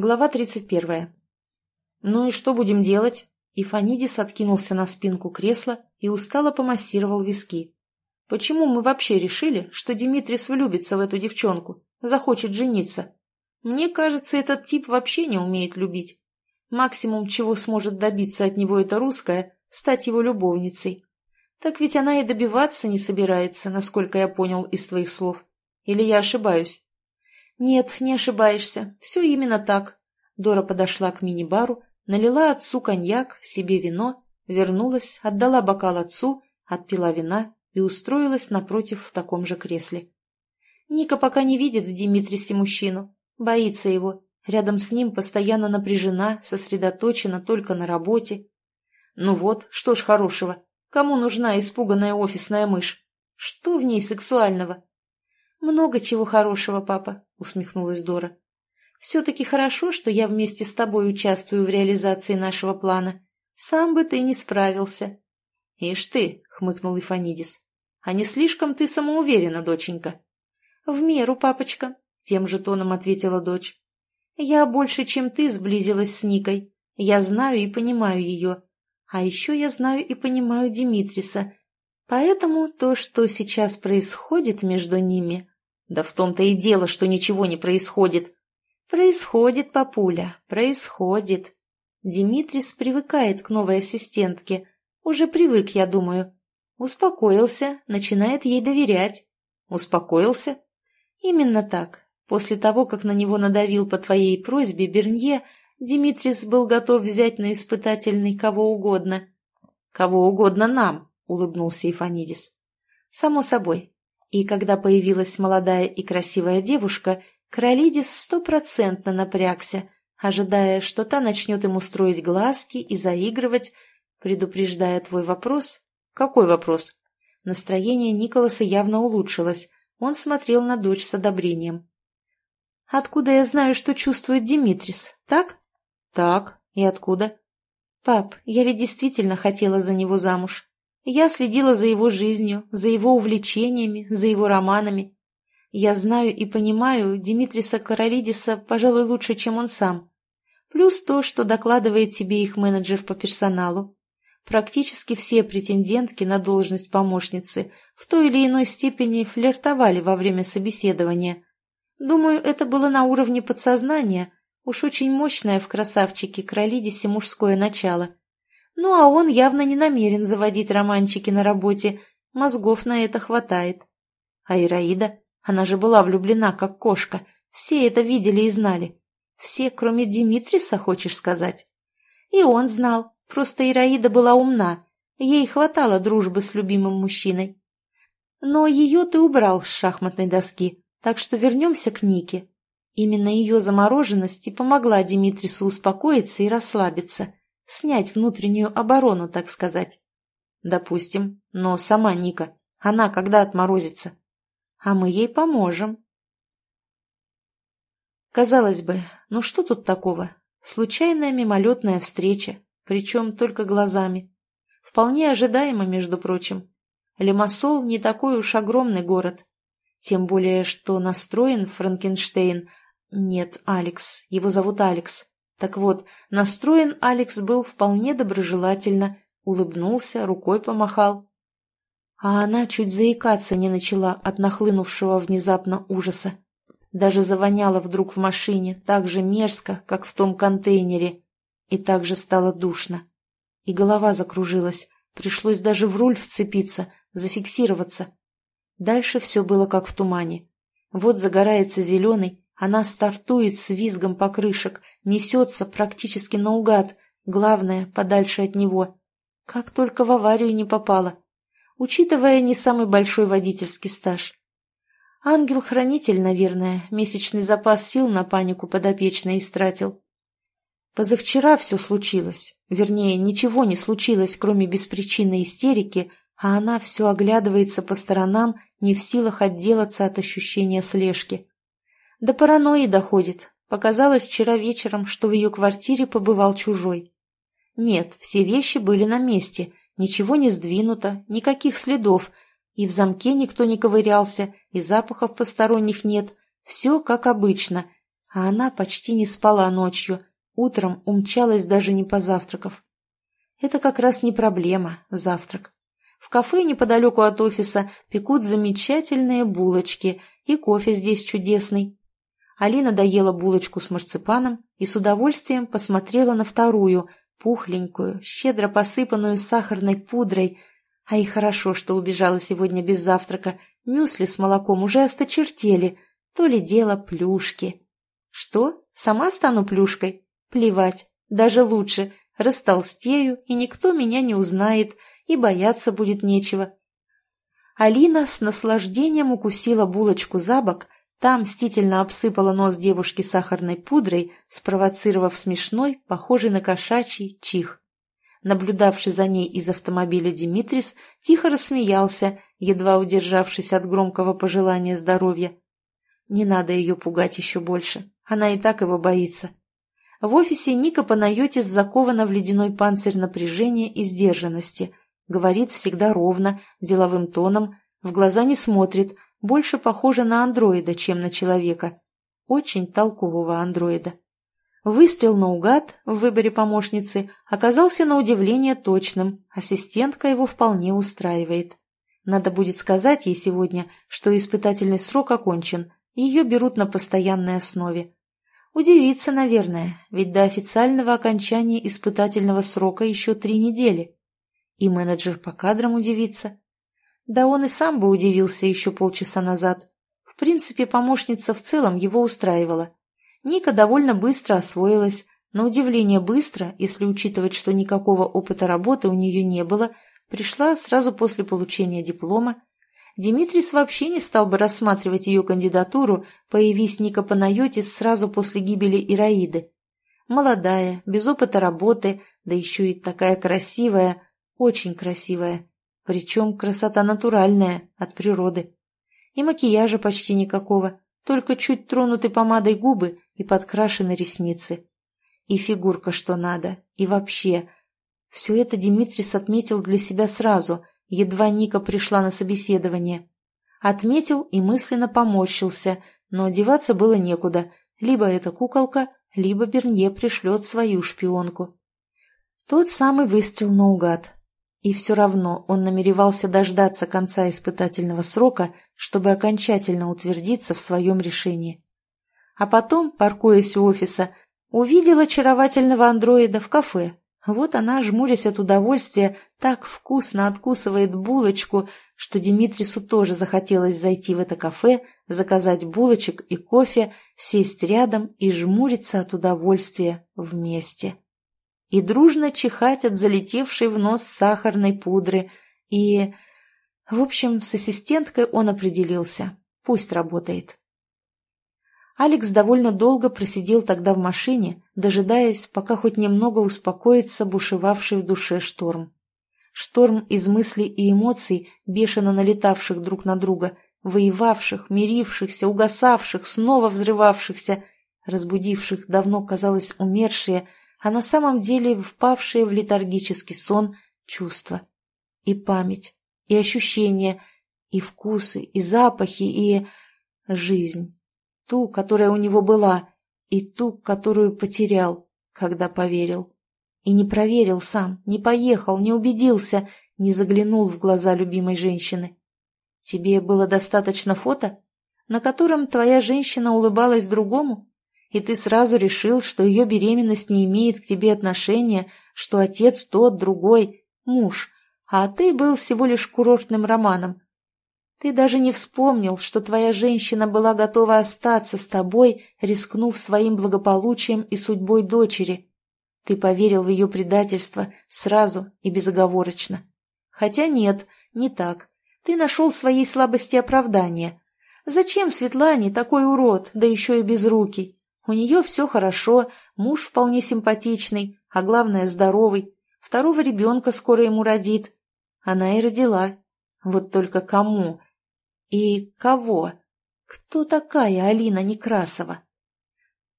Глава 31. «Ну и что будем делать?» И Фанидис откинулся на спинку кресла и устало помассировал виски. «Почему мы вообще решили, что Димитрис влюбится в эту девчонку, захочет жениться? Мне кажется, этот тип вообще не умеет любить. Максимум, чего сможет добиться от него эта русская, стать его любовницей. Так ведь она и добиваться не собирается, насколько я понял из твоих слов. Или я ошибаюсь?» «Нет, не ошибаешься. Все именно так». Дора подошла к мини-бару, налила отцу коньяк, себе вино, вернулась, отдала бокал отцу, отпила вина и устроилась напротив в таком же кресле. Ника пока не видит в Димитрисе мужчину, боится его. Рядом с ним постоянно напряжена, сосредоточена только на работе. Ну вот, что ж хорошего. Кому нужна испуганная офисная мышь? Что в ней сексуального? «Много чего хорошего, папа», — усмехнулась Дора. «Все-таки хорошо, что я вместе с тобой участвую в реализации нашего плана. Сам бы ты не справился». «Ишь ты», — хмыкнул Ифанидис. «А не слишком ты самоуверена, доченька?» «В меру, папочка», — тем же тоном ответила дочь. «Я больше, чем ты, сблизилась с Никой. Я знаю и понимаю ее. А еще я знаю и понимаю Димитриса, Поэтому то, что сейчас происходит между ними... Да в том-то и дело, что ничего не происходит. Происходит, папуля, происходит. Димитрис привыкает к новой ассистентке. Уже привык, я думаю. Успокоился, начинает ей доверять. Успокоился? Именно так. После того, как на него надавил по твоей просьбе Бернье, Димитрис был готов взять на испытательный кого угодно. Кого угодно нам, улыбнулся Ифанидис. Само собой. И когда появилась молодая и красивая девушка, Кролидис стопроцентно напрягся, ожидая, что та начнет ему строить глазки и заигрывать, предупреждая твой вопрос. Какой вопрос? Настроение Николаса явно улучшилось. Он смотрел на дочь с одобрением. «Откуда я знаю, что чувствует Димитрис, так?» «Так. И откуда?» «Пап, я ведь действительно хотела за него замуж. Я следила за его жизнью, за его увлечениями, за его романами. Я знаю и понимаю Димитриса Каролидиса, пожалуй, лучше, чем он сам. Плюс то, что докладывает тебе их менеджер по персоналу. Практически все претендентки на должность помощницы в той или иной степени флиртовали во время собеседования. Думаю, это было на уровне подсознания, уж очень мощное в красавчике Кролидисе мужское начало. Ну, а он явно не намерен заводить романчики на работе, мозгов на это хватает. А Ираида, она же была влюблена, как кошка, все это видели и знали. Все, кроме Димитриса, хочешь сказать? И он знал, просто Ираида была умна, ей хватало дружбы с любимым мужчиной. Но ее ты убрал с шахматной доски, так что вернемся к Нике. Именно ее замороженность и помогла Димитрису успокоиться и расслабиться. Снять внутреннюю оборону, так сказать. Допустим, но сама Ника, она когда отморозится? А мы ей поможем. Казалось бы, ну что тут такого? Случайная мимолетная встреча, причем только глазами. Вполне ожидаемо, между прочим. Лимассол не такой уж огромный город. Тем более, что настроен Франкенштейн... Нет, Алекс, его зовут Алекс. Так вот, настроен Алекс был вполне доброжелательно, улыбнулся, рукой помахал. А она чуть заикаться не начала от нахлынувшего внезапно ужаса. Даже завоняла вдруг в машине так же мерзко, как в том контейнере, и так же стало душно. И голова закружилась, пришлось даже в руль вцепиться, зафиксироваться. Дальше все было как в тумане. Вот загорается зеленый, она стартует с визгом покрышек, несется практически наугад, главное, подальше от него. Как только в аварию не попала, учитывая не самый большой водительский стаж. Ангел-хранитель, наверное, месячный запас сил на панику подопечной истратил. Позавчера все случилось. Вернее, ничего не случилось, кроме беспричинной истерики, а она все оглядывается по сторонам, не в силах отделаться от ощущения слежки. До паранойи доходит. Показалось вчера вечером, что в ее квартире побывал чужой. Нет, все вещи были на месте, ничего не сдвинуто, никаких следов, и в замке никто не ковырялся, и запахов посторонних нет, все как обычно. а она почти не спала ночью, утром умчалась даже не позавтракав. Это как раз не проблема, завтрак. В кафе неподалеку от офиса пекут замечательные булочки, и кофе здесь чудесный. Алина доела булочку с марципаном и с удовольствием посмотрела на вторую, пухленькую, щедро посыпанную сахарной пудрой. А и хорошо, что убежала сегодня без завтрака. Мюсли с молоком уже осточертели. То ли дело плюшки. Что? Сама стану плюшкой? Плевать. Даже лучше. Растолстею, и никто меня не узнает, и бояться будет нечего. Алина с наслаждением укусила булочку за бок, та мстительно обсыпала нос девушки сахарной пудрой, спровоцировав смешной, похожий на кошачий, чих. Наблюдавший за ней из автомобиля Димитрис тихо рассмеялся, едва удержавшись от громкого пожелания здоровья. Не надо ее пугать еще больше, она и так его боится. В офисе Ника Панайотис закована в ледяной панцирь напряжения и сдержанности. Говорит всегда ровно, деловым тоном, в глаза не смотрит, больше похожа на андроида, чем на человека. Очень толкового андроида. Выстрел наугад в выборе помощницы оказался на удивление точным, ассистентка его вполне устраивает. Надо будет сказать ей сегодня, что испытательный срок окончен, и ее берут на постоянной основе. Удивиться, наверное, ведь до официального окончания испытательного срока еще три недели. И менеджер по кадрам удивится. Да он и сам бы удивился еще полчаса назад. В принципе, помощница в целом его устраивала. Ника довольно быстро освоилась, на удивление быстро, если учитывать, что никакого опыта работы у нее не было, пришла сразу после получения диплома Димитрис вообще не стал бы рассматривать ее кандидатуру, появись Ника Панайотис сразу после гибели Ираиды. Молодая, без опыта работы, да еще и такая красивая, очень красивая. Причем красота натуральная, от природы. И макияжа почти никакого, только чуть тронуты помадой губы и подкрашены ресницы. И фигурка что надо, и вообще. Все это Димитрис отметил для себя сразу – едва Ника пришла на собеседование. Отметил и мысленно поморщился, но одеваться было некуда. Либо эта куколка, либо Бернье пришлет свою шпионку. Тот самый выстрел наугад. И все равно он намеревался дождаться конца испытательного срока, чтобы окончательно утвердиться в своем решении. А потом, паркуясь у офиса, увидел очаровательного андроида в кафе, вот она, жмурясь от удовольствия, так вкусно откусывает булочку, что Димитрису тоже захотелось зайти в это кафе, заказать булочек и кофе, сесть рядом и жмуриться от удовольствия вместе. И дружно чихать от залетевшей в нос сахарной пудры. И... В общем, с ассистенткой он определился. Пусть работает. Алекс довольно долго просидел тогда в машине, дожидаясь, пока хоть немного успокоится бушевавший в душе шторм. Шторм из мыслей и эмоций, бешено налетавших друг на друга, воевавших, мирившихся, угасавших, снова взрывавшихся, разбудивших давно, казалось, умершие, а на самом деле впавшие в летаргический сон чувства. И память, и ощущения, и вкусы, и запахи, и жизнь ту, которая у него была, и ту, которую потерял, когда поверил. И не проверил сам, не поехал, не убедился, не заглянул в глаза любимой женщины. Тебе было достаточно фото, на котором твоя женщина улыбалась другому, и ты сразу решил, что ее беременность не имеет к тебе отношения, что отец тот, другой, муж, а ты был всего лишь курортным романом, ты даже не вспомнил, что твоя женщина была готова остаться с тобой, рискнув своим благополучием и судьбой дочери. Ты поверил в ее предательство сразу и безоговорочно. Хотя нет, не так. Ты нашел своей слабости оправдание. Зачем Светлане такой урод, да еще и безрукий? У нее все хорошо, муж вполне симпатичный, а главное здоровый. Второго ребенка скоро ему родит. Она и родила. Вот только кому? И кого? Кто такая Алина Некрасова?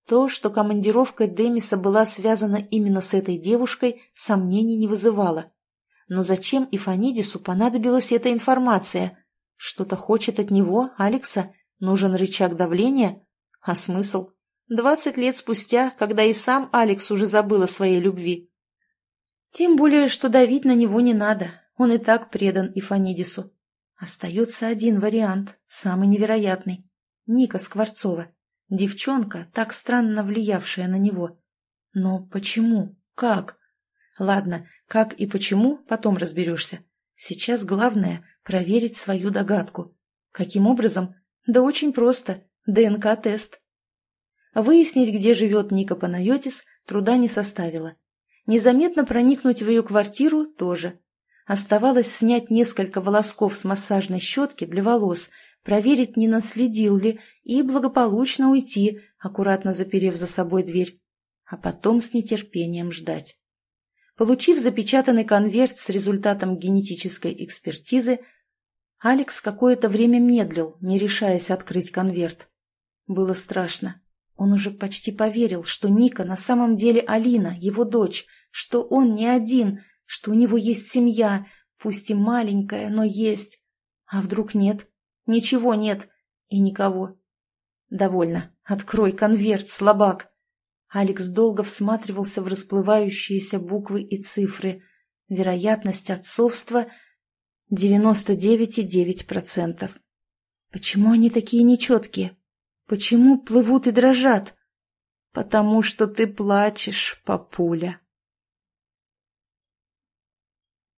То, что командировка Демиса была связана именно с этой девушкой, сомнений не вызывало. Но зачем Ифанидису понадобилась эта информация? Что-то хочет от него, Алекса? Нужен рычаг давления? А смысл? Двадцать лет спустя, когда и сам Алекс уже забыл о своей любви. Тем более, что давить на него не надо, он и так предан Ифанидису. Остается один вариант, самый невероятный. Ника Скворцова. Девчонка, так странно влиявшая на него. Но почему? Как? Ладно, как и почему, потом разберешься. Сейчас главное – проверить свою догадку. Каким образом? Да очень просто. ДНК-тест. Выяснить, где живет Ника Панайотис, труда не составило. Незаметно проникнуть в ее квартиру тоже. Оставалось снять несколько волосков с массажной щетки для волос, проверить, не наследил ли, и благополучно уйти, аккуратно заперев за собой дверь. А потом с нетерпением ждать. Получив запечатанный конверт с результатом генетической экспертизы, Алекс какое-то время медлил, не решаясь открыть конверт. Было страшно. Он уже почти поверил, что Ника на самом деле Алина, его дочь, что он не один, что у него есть семья, пусть и маленькая, но есть. А вдруг нет? Ничего нет. И никого. Довольно. Открой конверт, слабак. Алекс долго всматривался в расплывающиеся буквы и цифры. Вероятность отцовства — 99,9%. Почему они такие нечеткие? Почему плывут и дрожат? Потому что ты плачешь, папуля.